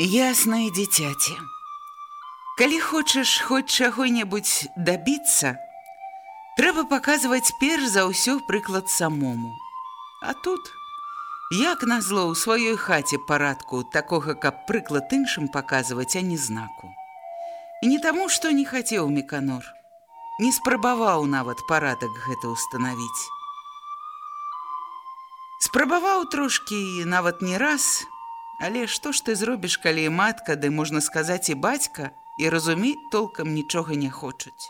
Яснае дзіцяці. Калі хочаш хоць чаго-небудзь дабіцца, трэба паказваць перш за ўсё прыклад самому. А тут, як назло ў сваёй хаце парадку такога, каб прыклад іншым паказваць, а не знаку. І не таму, што не хацеў меканор, не спрабаваў нават парадак гэта ўстанавіць. Спрабаваў трошкі нават не раз, Але што ж ты зробіш, калі матка, ды можна сказаць і бацька, і разумець толкам нічога не хочуць.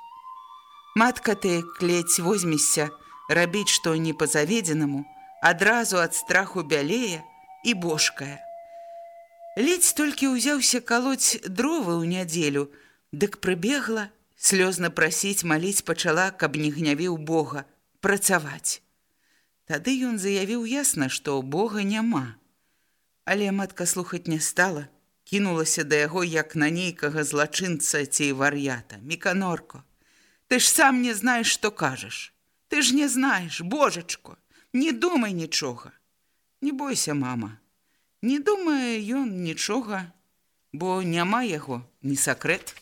Матка ты клець возьмешся, рабіць што не па-заведзенаму, адразу ад страху бялее і бошкая. Ледзь толькі ўзяўся калоць дровы ў нядзелю, дык прыбегла, слёзна прасіць маліць пачала, каб не гнявіў Бога, працаваць. Тады ён заявіў ясна, што Бога няма. Але матка слухаць не стала, кінулася да яго як на нейкага злачынца ці вар'ята. Міканорко, Ты ж сам не знаеш, што кажаш. Ты ж не знаеш, божачко, не думай нічога. Не бойся, мама. Не думае ён нічога, бо няма яго ні сакрэт.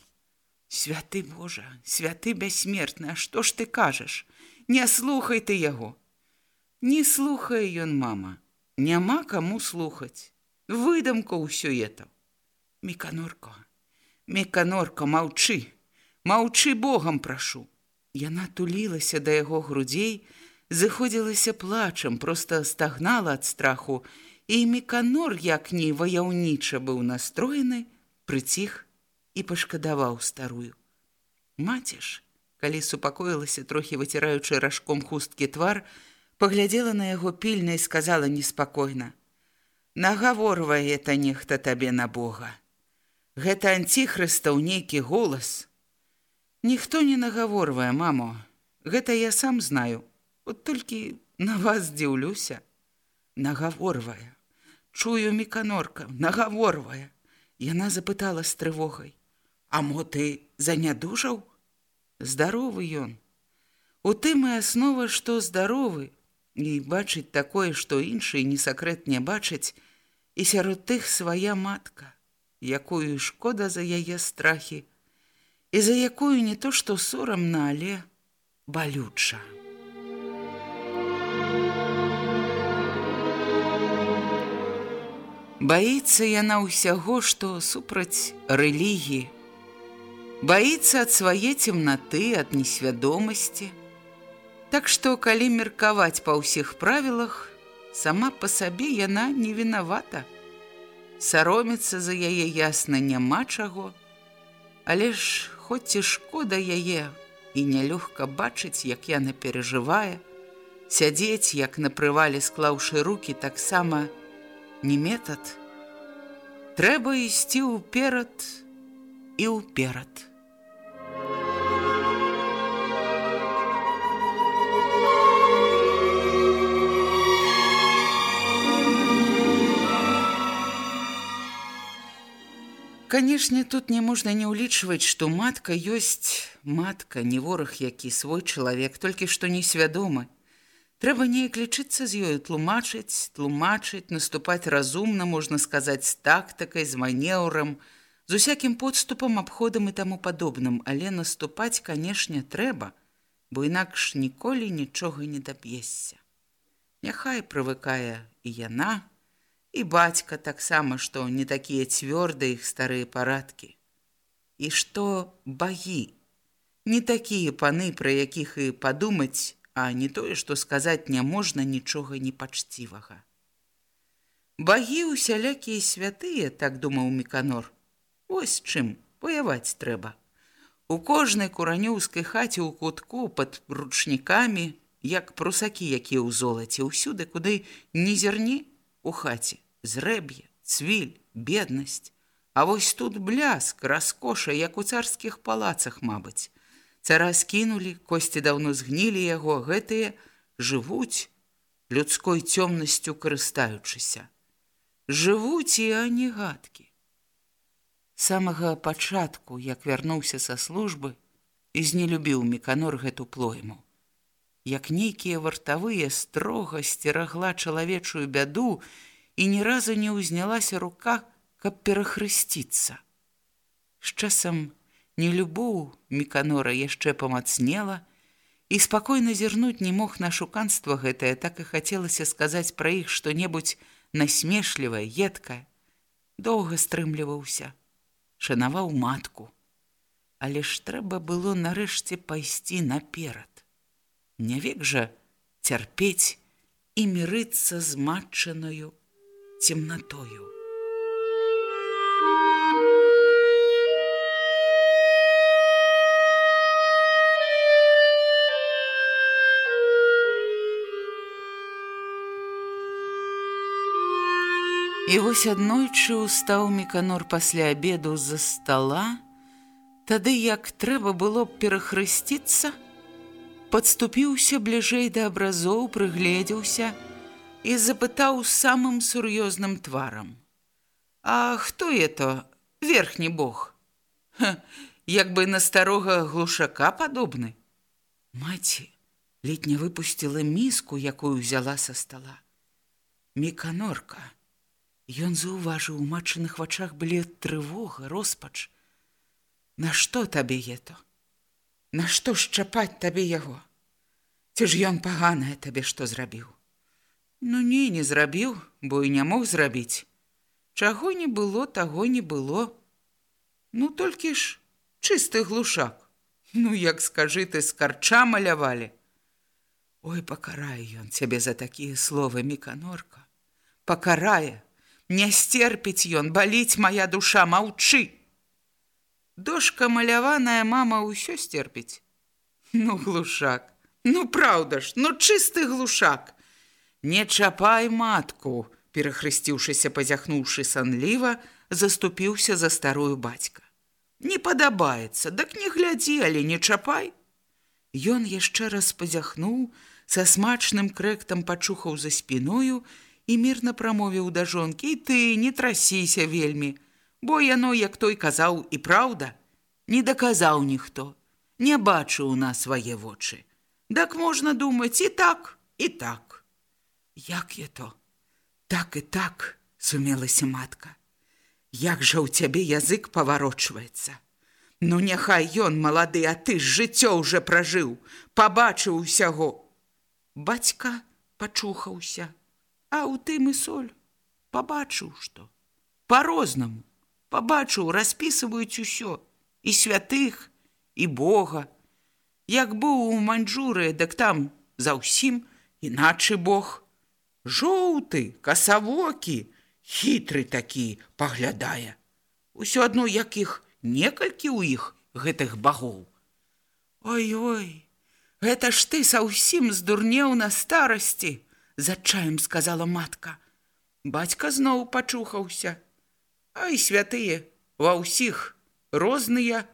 Святы Божа, святы бяссмертны, А што ж ты кажаш? Не слухай ты яго. Не слухае ён, мама. Няма каму слухаць. Выдамка ўсё это. Меканорка, Меканорка, маўчы, Маўчы Богам прашу. Яна тулілася да яго грудзей, зыходзілася плачам, проста стагнала ад страху, і Меканор, як ні ваяўніча быў настроены, прыціх і пашкадаваў старую. Маціш, калі супакоілася трохі выціраючы ражком хусткі твар, паглядзела на яго пільна і сказала неспакойна: Нагаворвае это нехта табе на Бога. Гэта анціхрыстаў нейкі голас. Ніхто не нагаворвае, мамо. Гэта я сам знаю. От толькі на вас здзіўлюся. Нагаворвае. Чую міканорка, нагаворвае. Яна запытала з трывогай: « А мо ты занядужаў? Здаровы ён. У тым і аснова, што здаровы, і бачыць такое, што іншыя не сакрэт не бачаць, і сярод тых свая матка, якую шкода за яе страхі, і за якую не то што сорамна, але балюча. Баіцца яна ўсяго, што супраць рэлігіі, баіцца ад свае цемнаты, ад несвядомасці, Так што, калі меркаваць па ўсіх правілах, сама па сабе яна не вінавата. Саромецца за яе ясна няма чаго, Але ж хоць і шкода яе і нялёгка бачыць, як яна перажывае, сядзець, як на прывале склаўшы руки таксама не метад. Трэба ісці ўперад і ўперад. Канешне, тут не можна не ўлічваць, што матка ёсць матка, не вораг, які свой чалавек, толькі што несвядомы. Трэба неяк лічыцца з ёю тлумачыць, тлумачыць, наступаць разумна, можна сказаць, з тактыкай, з манеўрам, з усякім подступам, абходам і таму падобным, але наступаць, канешне, трэба. бо інакш ніколі нічога не даб'ешся. Няхай прывыкае і яна, і бацька таксама, што не такія цвёрдыя іх старыя парадкі. І што багі, не такія паны, пра якіх і падумаць, а не тое, што сказаць няможна нічога непачцівага. Багі усялякія святыя, так думаў Меканор. Вось чым вояваць трэба. У кожнай куранёўскай хаце ў кутку пад ручнікамі, як прусакі, якія ў золаце, ўсюды, куды не зерні у хаце, зрэб'е, цвіль, беднасць. А вось тут бляск, раскоша, як у царскіх палацах, мабыць. Цара скінулі, косці даўно згнілі яго, гэтыя жывуць людской цёмнасцю карыстаючыся. Жывуць і ані гадкі самага пачатку, як вярнуўся са службы і знелюбіў меканор гэту плойму. Як нейкія вартавыя строга сцерагла чалавечую бяду і ні разу не ўзнялася рука, каб перахрысціцца. З часам нелюбоў меканора яшчэ памацнела, і спакойна зірнуць не мог на шуканства гэтае, так і хацелася сказаць пра іх што-небудзь насмешлівае, едкае, доўга стрымліваўся шанаваў матку. Але ж трэба было нарэшце пайсці наперад. Не век жа цярпець і мірыцца з матчаною цемнатою. І вось аднойчы ўстаў меканор пасля абеду з-за стола, Тады як трэба было б перахрысціцца, падступіўся бліжэй да абразоў, прыгледзеўся і запытаў самым сур'ёзным тварам: « А хто это верхні бог? Ха, як бы на старога глушака падобны. Маці летня выпусціла міску, якую взяла са стола. Меканорка, Ён заўважыў у матчаных вачах былі трывога, роспач. Нашто табе ето? Нашто шчапаць табе яго? Ці ж ён паганае табе што зрабіў? Ну не, не зрабіў, бо і не мог зрабіць. Чаго не было, таго не было. Ну толькі ж чысты глушак. Ну як скажы ты з карча малявалі. Ой, пакарае ён цябе за такія словы міканорка. Пакарае, Не стерпіць ён, баліць моя душа, маўчы. Дошка маляваная мама ўсё стерпіць. Ну глушак, ну праўда ж, ну чысты глушак. Не чапай матку, перахрысціўшыся, пазяхнуўшы санліва, заступіўся за старую бацька. Не падабаецца, дак не глядзі, але не чапай. Ён яшчэ раз пазяхнуў, са смачным крэктам пачухаў за спіною і і мірна прамовіў да жонкі ты не трасіся вельмі бо яно як той казаў і праўда. Не даказаў ніхто не бачыў на свае вочы. Дак можна думаць і так і так. Як я то? Так і так сумелася матка. Як жа ў цябе язык паварочваецца? Ну няхай ён малады а ты ж жыццё уже пражыў пабачыў усяго. Бацька пачухаўся А ў тым і соль. Пабачыў, што. По-рознаму пабачыў, распісваюць усё і святых і Бога. Як быў у маньчжуры, дык там заўсім іначы Бог. Жоўты, касавокі, хітры такі паглядае. Усё адно якіх некалькі ў іх гэтых багоў. Ой-ой, гэта ж ты саўсім здурнеў на старасці, з адчаем сказала матка. Бацька зноў пачухаўся. Ай святые, ва ўсіх розныя,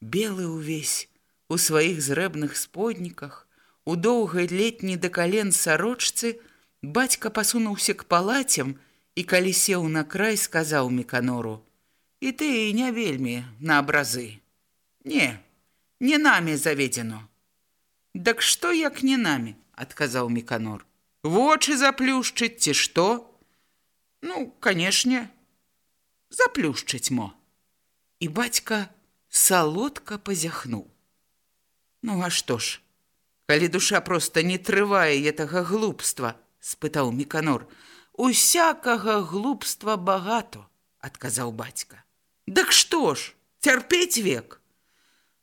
белы ўвесь у сваіх зрэбных сподніках, у доўгай летні да кален сарочцы, бацька пасунуўся к палацям і калі сеў на край сказаў меканору: « І ты не вельмі на абразы. Не, не намі заведзено. Дак што як не намі, адказаў меканор вочы заплюшчыць ці што? Ну, канешне, заплюшчыць мо. І бацька салодка пазяхнуў. Ну а што ж? Калі душа проста не трывае гэтага глупства, спытаў Міканор. Усякага глупства багато, адказаў бацька. Дык што ж, цярпець век.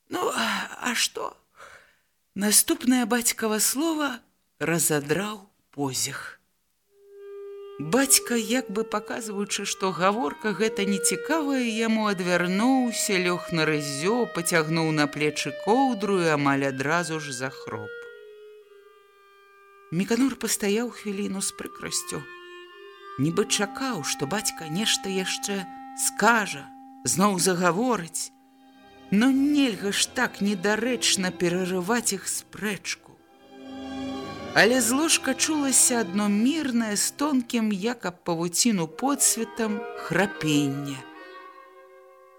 Ну, а што? Наступнае бацькава слова разадраў позіх. Бацька, як бы паказваючы, што гаворка гэта нецікавая, яму адвярнуўся, лёг на рызё, пацягнуў на плечы коўдру і амаль адразу ж захроп. Міканур пастаяў хвіліну з прыкрасцю. Нібы чакаў, што бацька нешта яшчэ скажа, зноў загаворыць, но нельга ж так недарэчна перарываць іх спрэчку. Але з ложка чулася адно мірнае з тонкім, як аб павуціну подсветам храпення.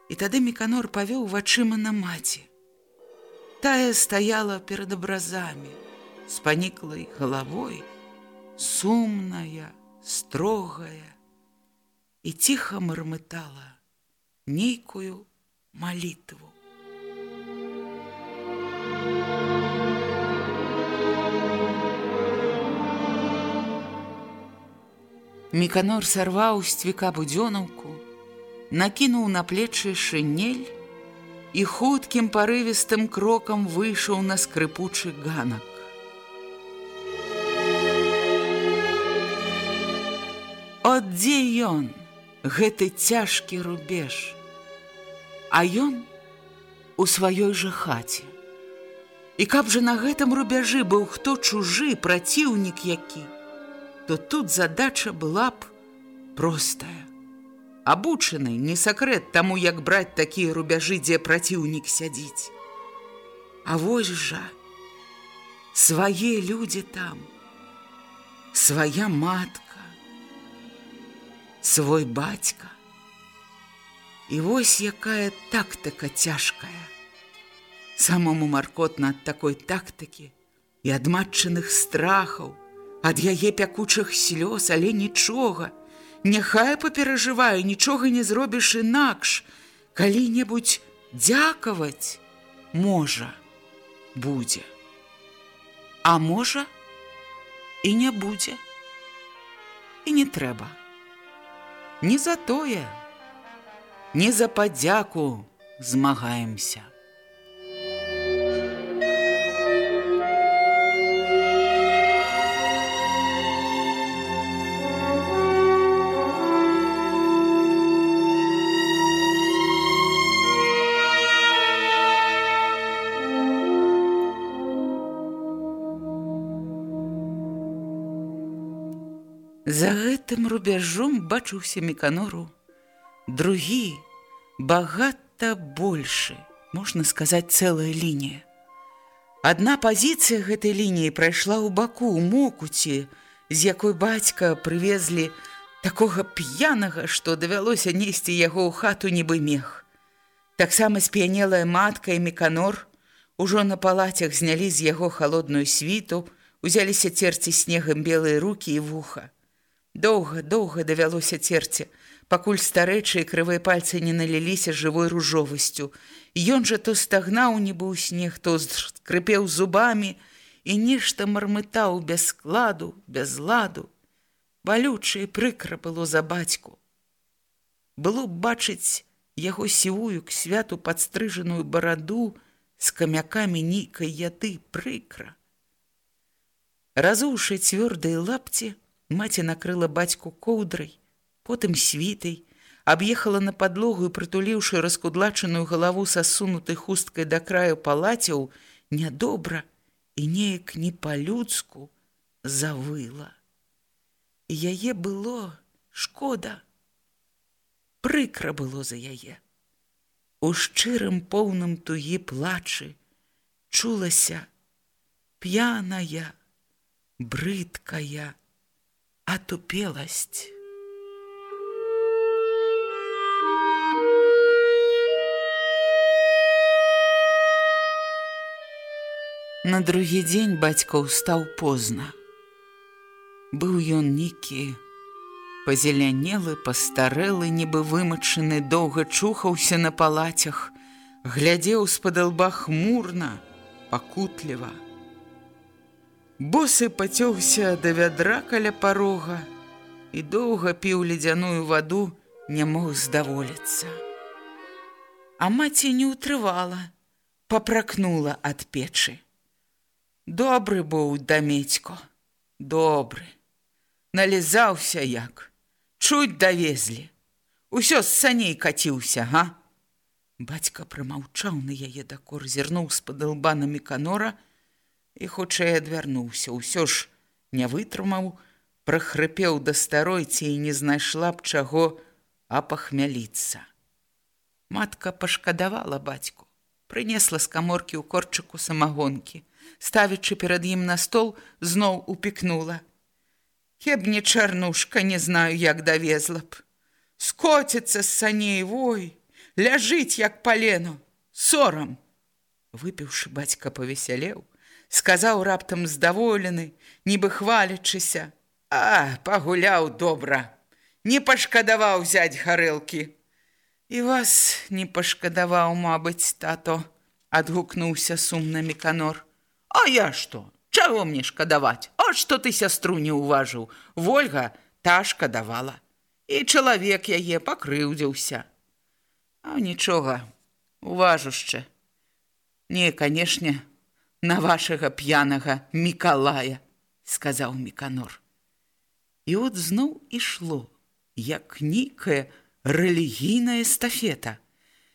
І тады Міканор павёў вачыма на маці. Тая стаяла перад абразамі, з паніклай галавой, сумная, строгая і ціха мармытала нейкую малітву. Міканор сарваў з цвіка будзёнаўку, накінуў на плечы шынель і хуткім парывістым крокам выйшаў на скрыпучы ганак. От дзе ён, гэты цяжкі рубеж, А ён у сваёй жа хаце. І каб жа на гэтым рубяжы быў хто чужы праціўнік які, то тут задача была б простая. Абучаны не сакрэт таму, як браць такія рубяжы, дзе праціўнік сядзіць. А вось жа свае людзі там, свая матка, свой бацька. І вось якая тактыка цяжкая. Самому маркотна ад такой тактыкі і ад матчаных страхаў, ад яе пякучых слёз, але нічога. Няхай паперажываю, нічога не зробіш інакш, калі-небудзь дзякаваць можа будзе. А можа і не будзе. І не трэба. Не за тое, не за падзяку змагаемся. За гэтым рубяжом бачыўся меканору другі багата большы можна сказаць цэлая лінія. Адна пазіцыя гэтай лініі прайшла ў баку ў мокуці з якой бацька прывезлі такога п'янага што давялося несці яго ў хату нібы мех. Таксама сп'янелая матка і меканор ужо на палацях знялі з яго халодную світу узяліся церці снегам белыя руки і вуха Доўга, доўга давялося церці, пакуль старэчыя крывыя пальцы не наліліся жывой ружовасцю. Ён жа то стагнаў нібы ў снег, то скрыпеў зубамі і нешта мармытаў без складу, без ладу. Балючае прыкра было за бацьку. Было б бачыць яго сівую к святу падстрыжаную бараду з камякамі нейкай яды прыкра. Разуўшы цвёрдыя лапці, Маці накрыла бацьку коўдрай, потым світай, аб'ехала на падлогу і прытуліўшы раскудлачаную галаву сасунутай хусткай да краю палацяў, нядобра і неяк не па-людску завыла. І яе было шкода. Прыкра было за яе. У шчырым поўным тугі плачы чулася п'яная, брыдкая, отупелость. На другі дзень бацька ўстаў позна. Быў ён нейкі, пазелянелы, пастарэлы, нібы вымачаны, доўга чухаўся на палацях, глядзеў з-пад лба хмурна, пакутліва. Босы пацёўся да вядра каля парога і доўга піў ледзяную ваду, не мог здаволіцца. А маці не ўтрывала, папракнула ад печы. Добры быў дамецько, добры. Налізаўся як, чуць давезлі. Усё з саней каціўся, га? Бацька прымаўчаў на яе дакор, зірнуў з-пад лбанамі канора і хутчэй адвярнуўся. Усё ж не вытрымаў, прахрыпеў да старойці і не знайшла б чаго апахмяліцца. Матка пашкадавала бацьку, прынесла з каморкі ў корчыку самагонкі, ставячы перад ім на стол, зноў упікнула. Хеб не чарнушка, не знаю, як давезла б. Скоціцца з саней вой, ляжыць як палену, сорам. Выпіўшы бацька павесялеў, сказаў раптам здаволены, нібы хвалячыся: « А, пагуляў добра, не пашкадаваў взять гарэлкі. І вас не пашкадаваў, мабыць, тато, адгукнуўся сумна меканор. А я што? Чаго мне шкадаваць? А што ты сястру не ўважыў? Вольга та шкадавала. І чалавек яе пакрыўдзіўся. А нічога, уважушча. Не, канешне, на вашага п'янага Мікалая, сказаў Міканор. І от зноў ішло, як нейкае, рэлігійная эстафета.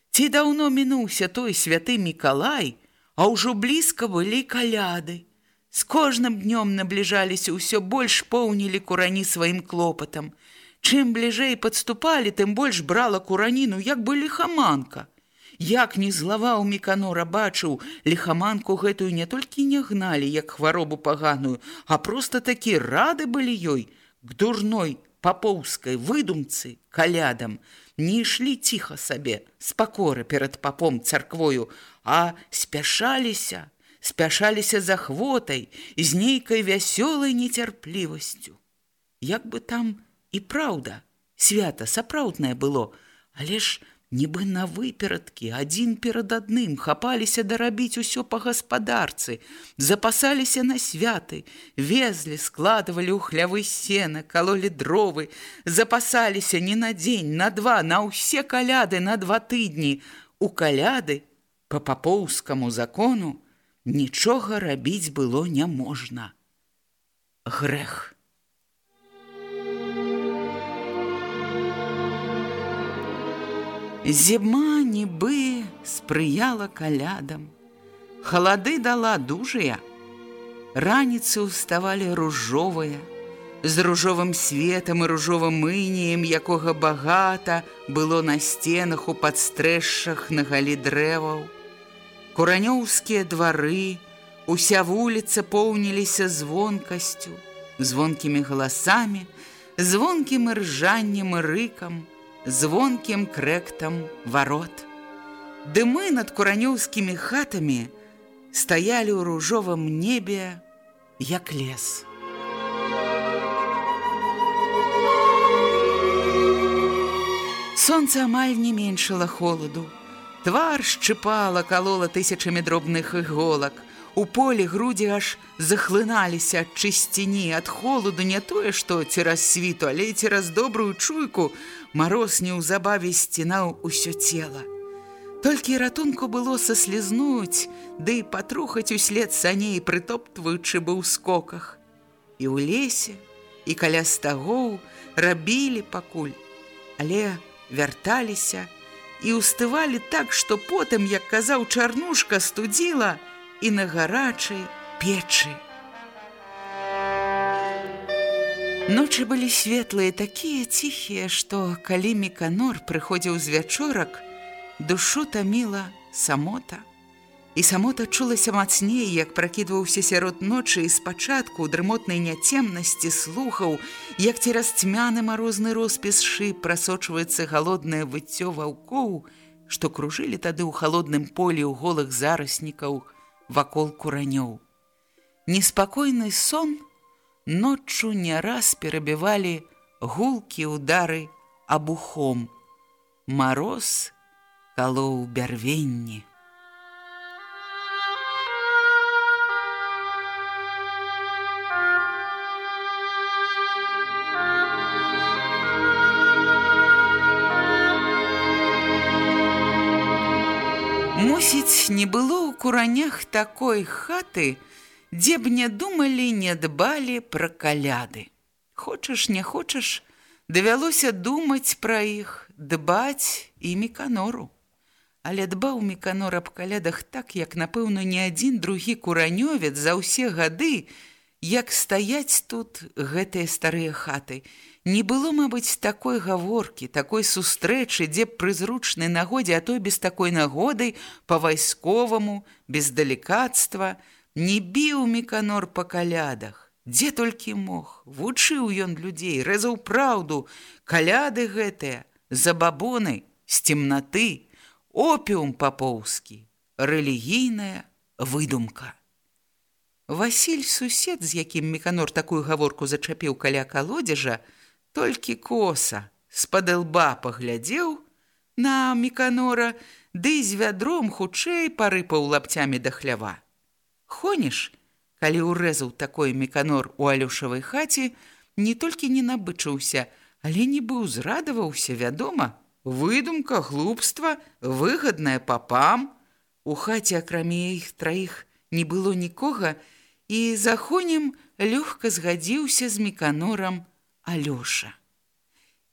Ці даўно мінуўся той святы Мікалай, а ўжо блізка былі каляды. З кожным днём набліжаліся ўсё больш поўнілі курані сваім клопатам. Чым бліжэй падступалі, тым больш брала кураніну, як бы лихаманка. Як не злаваў Міканора бачыў, лихаманку гэтую не толькі не гналі, як хваробу паганую, а проста такі рады былі ёй, к дурной папоўскай выдумцы калядам не ішлі ціха сабе з пакоры перад папом царквою, а спяшаліся, спяшаліся за хвотай з нейкай вясёлай нецярплівасцю. Як бы там і праўда, свята сапраўднае было, але ж нібы на выперадкі адзін перад адным хапаліся дарабіць усё па гаспадарцы, запасаліся на святы, везлі, складывалі ў хлявы сена, калолі дровы, запасаліся не на дзень, на два, на ўсе каляды на два тыдні. У каляды по папоўскаму закону нічога рабіць было няможна. Грэх. Зіма нібы спрыяла калядам. Халады дала дужыя. Раніцы ўставалі ружовыя, з ружовым светам і ружовым мыніем, якога багата было на сценах у падстрэшшах на галі дрэваў. Куранёўскія двары, уся вуліца поўніліся звонкасцю, звонкімі галасамі, звонкім ржаннем і рыкам, звонкім крэктам варот. Дымы над куранёўскімі хатамі стаялі ў ружовым небе, як лес. Сонца амаль не меншала холаду. Твар шчыпала, калола тысячамі дробных іголак. У полі грудзі аж захлыналіся ад чысціні, ад холаду не тое, што цераз світу, але цераз добрую чуйку мароз неўзабаве сцінаў усё цела. Толькі ратунку было саслізнуць, ды да патрухаць услед саней, прытоптваючы бы ў скоках. І ў лесе, і каля стагоў рабілі пакуль, але вярталіся і ўстывалі так, што потым, як казаў чарнушка, студзіла, і на гарачай печы. Ночы былі светлыя, такія ціхія, што калі міканор прыходзіў з вячорак, душу таміла самота. І самота чулася мацней, як пракідваўся сярод ночы і спачатку ў дрымотнай няцемнасці слухаў, як цераз цьмяны марозны роспіс шы прасочваецца галоднае выццё ваўкоў, што кружылі тады ў халодным полі ў голых зараснікаў, вакол куранёў. Неспакойны сон ноччу не раз перабівалі гулкі ўдары абухом. Мароз калоў бярвенні. Мусіць, не было ў куранях такой хаты, дзе б не думалі, не дбалі пра каляды. Хочаш, не хочаш, давялося думаць пра іх, дбаць і міканору. Але дбаў міканор аб калядах так, як, напэўна, ні адзін другі куранёвец за ўсе гады, як стаяць тут гэтыя старыя хаты. Не было, мабыць, такой гаворкі, такой сустрэчы, дзе б пры зручнай нагодзе, а то без такой нагоды па-вайсковаму, без далікацтва, не біў міканор па калядах. Дзе толькі мог, вучыў ён людзей, рэзаў праўду, каляды гэтыя, за бабонай, з цемнаты, опіум папоўскі, рэлігійная выдумка. Васіль сусед, з якім меканор такую гаворку зачапіў каля калодзежа, толькі коса з-пад лба паглядзеў на меканора, ды з вядром хутчэй парыпаў лапцямі да хлява. Хонеш, калі ўрэзаў такой меканор у алюшавай хаце, не толькі не набычыўся, але нібы ўзрадаваўся, вядома, выдумка, глупства, выгадная папам. У хаце акрамя іх траіх не было нікога, і захонем лёгка згадзіўся з меканорам Алёша.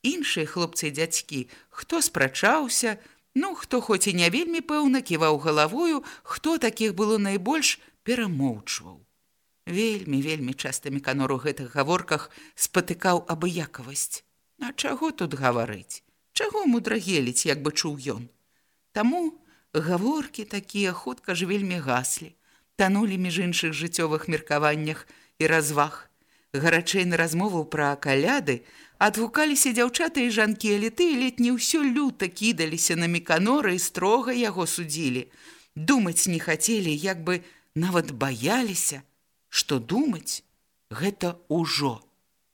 Іншыя хлопцы дзядзькі, хто спрачаўся, ну, хто хоць і не вельмі пэўна ківаў галавою, хто такіх было найбольш перамоўчваў. Вельмі, вельмі часта меканор у гэтых гаворках спатыкаў абыякавасць. А чаго тут гаварыць? Чаго мудрагеліць, як бы чуў ён? Таму гаворкі такія хутка ж вельмі гаслі танулі між іншых жыццёвых меркаваннях і разваг. Гарачэй на размову пра каляды адгукаліся дзяўчаты і жанкі эліты, ледь не ўсё люта кідаліся на меканора і строга яго судзілі. Думаць не хацелі, як бы нават баяліся, што думаць гэта ўжо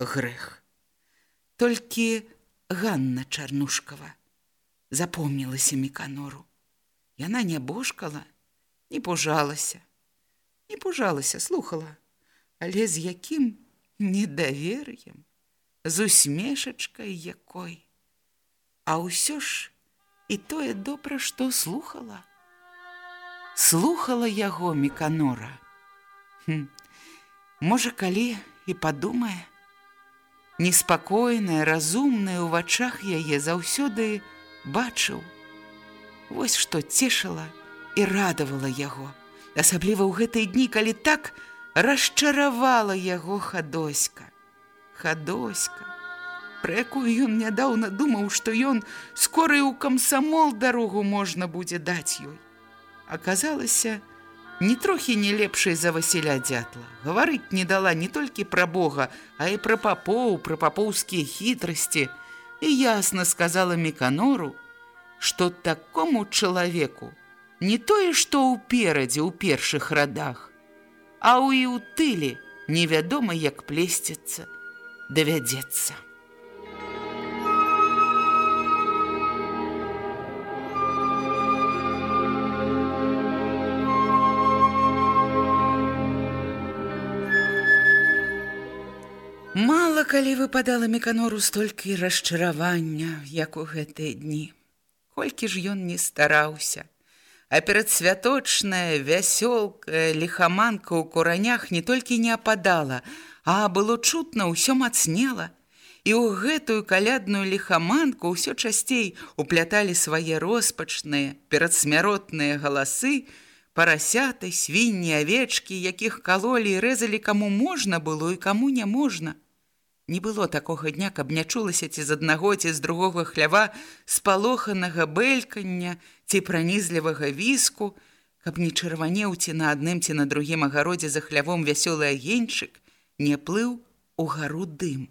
грэх. Толькі Ганна Чарнушкава запомнілася меканору. Яна не божкала, не пужалася не пужалася, слухала, але з якім недавер'ем, з усмешачкай якой. А ўсё ж і тое добра, што слухала. Слухала яго меканора. Хм. Можа, калі і падумае, неспакойная, разумная ў вачах яе заўсёды бачыў. Вось што цешыла і радавала яго асабліва ў гэтыя дні, калі так расчаравала яго хадоська. Хадоська, пра якую ён нядаўна думаў, што ён скоры ў камсамол дарогу можна будзе даць ёй. Аказалася, не трохі не лепшай за Васіля дзятла. Гаварыць не дала не толькі пра Бога, а і пра папоў, пра папоўскія хітрасці, і ясна сказала Меканору, што такому чалавеку, не тое, што ўперадзе ў першых радах, а ў і ў тыле невядома, як плесціцца, давядзецца. Мала калі выпадала меканору столькі расчаравання, як у гэтыя дні. Колькі ж ён не стараўся, А перадсвяточная вясёлка лихаманка ў куранях не толькі не ападала, а было чутно ўсё мацнела. І ў гэтую калядную лихаманку ўсё часцей упляталі свае роспачныя, перадсмяротныя галасы, парасяты, свінні, авечкі, якіх калолі і рэзалі каму можна было і каму не можна. Не было такога дня, каб не чулася ці з аднаго ці з другога хлява спалоханага бэлькання ці пранізлівага віску, каб не чырванеў ці на адным ці на другім агародзе за хлявом вясёлы агеньчык не плыў у гару дым.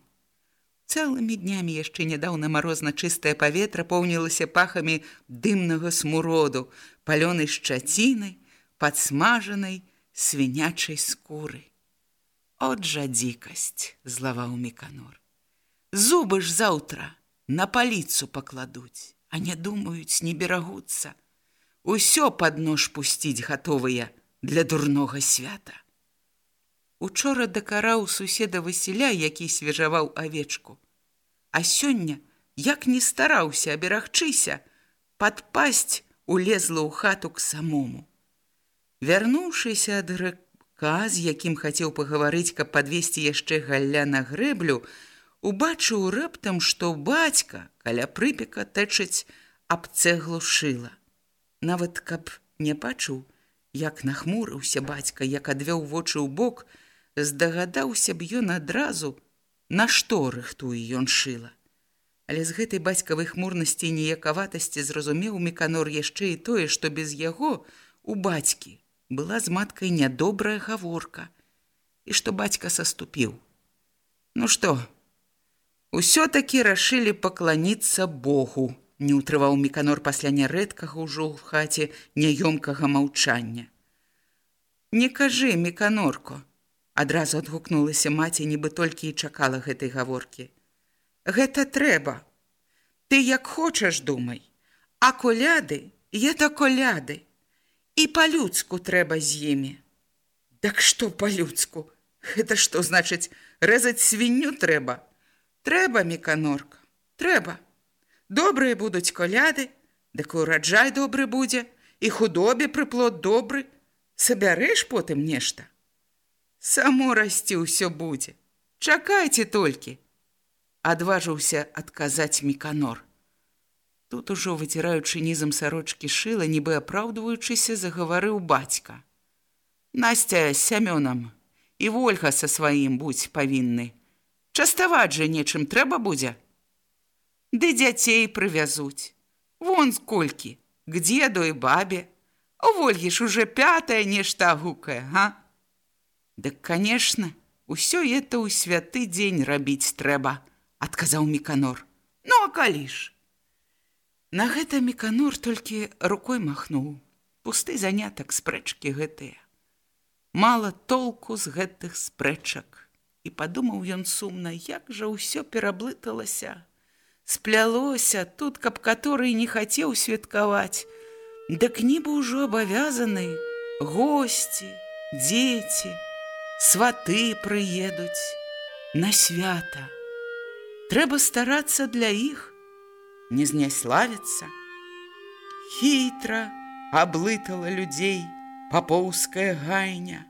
Цэлымі днямі яшчэ нядаўна марозна чыстае паветра поўнілася пахамі дымнага смуроду, палёнай шчаціны, падсмажанай свінячай скуры. От жа дзікасць, злаваў меканор. Зубы ж заўтра на паліцу пакладуць, а не думаюць, не берагуцца. Усё пад нож пусціць гатовыя для дурнога свята. Учора дакараў суседа Васіля, які свежаваў авечку. А сёння, як не стараўся аберагчыся, падпасць улезла ў хату к самому. Вярнуўшыся ад грэка, з якім хацеў пагаварыць, каб падвесці яшчэ галля на грэблю, убачыў рэптам, што бацька каля прыпека тэчыць аб цэглу шыла. Нават каб не бачыў, як нахмурыўся бацька, як адвёў вочы ў бок, здагадаўся б ён адразу, на што рыхтуе ён шыла. Але з гэтай бацькавай хмурнасці і ніякаватасці зразумеў меканор яшчэ і тое, што без яго у бацькі была з маткай нядобрая гаворка і што бацька саступіў. Ну што, усё-такі рашылі пакланіцца Богу, не ўтрываў меканор пасля нярэдкага ўжо ў хаце няёмкага маўчання. Не кажы, меканорко, адразу адгукнулася маці, нібы толькі і чакала гэтай гаворкі. Гэта трэба. Ты як хочаш думай, а коляды, это коляды. І па-людску трэба з імі. Так што па-людску? Гэта што значыць рэзаць свінню трэба. Трэба, меканорка, трэба. Добрыя будуць коляды, дык ураджай добры будзе, і худобе прыплод добры, сабярэш потым нешта. Само расці ўсё будзе. Чакайце толькі. Адважыўся адказаць меканор. Тут ужо выціраючы нізам сарочкі шыла, нібы апраўдваючыся, загаварыў бацька. Насця з сямёнам і Вольга са сваім будзь павінны. Частаваць жа нечым трэба будзе. Ды дзяцей прывязуць. Вон сколькі, к дзеду і бабе. У Вольгі ж уже пятая нешта гукае, га? Дык, канешне, усё это ў святы дзень рабіць трэба, адказаў меканор. Ну а калі ж? На гэта меканор толькі рукой махнуў. Пусты занятак спрэчкі гэтыя. Мала толку з гэтых спрэчак. І падумаў ён сумна, як жа ўсё пераблыталася. Сплялося тут, каб каторы не хацеў святкаваць. Дык нібы ўжо абавязаны, госці, дзеці, сваты прыедуць на свята. Трэба старацца для іх, не зняславіцца. Хітра аблытала людзей папоўская гайня.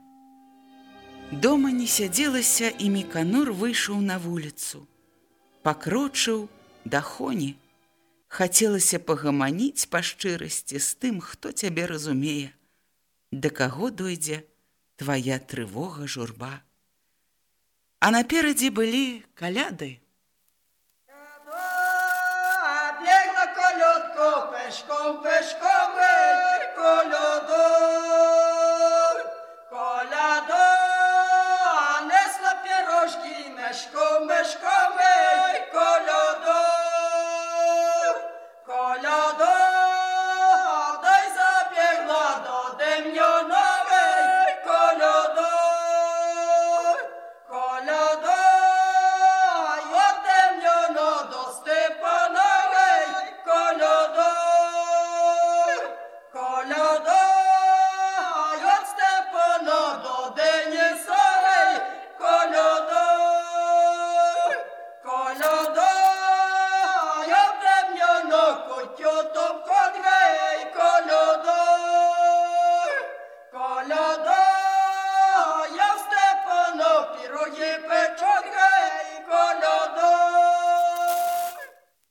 Дома не сядзелася і меканор выйшаў на вуліцу. Пакрочыў да хоні. Хацелася пагаманіць па шчырасці з тым, хто цябе разумее, да каго дойдзе твая трывога журба. А наперадзе былі каляды. پشکم پشکم گل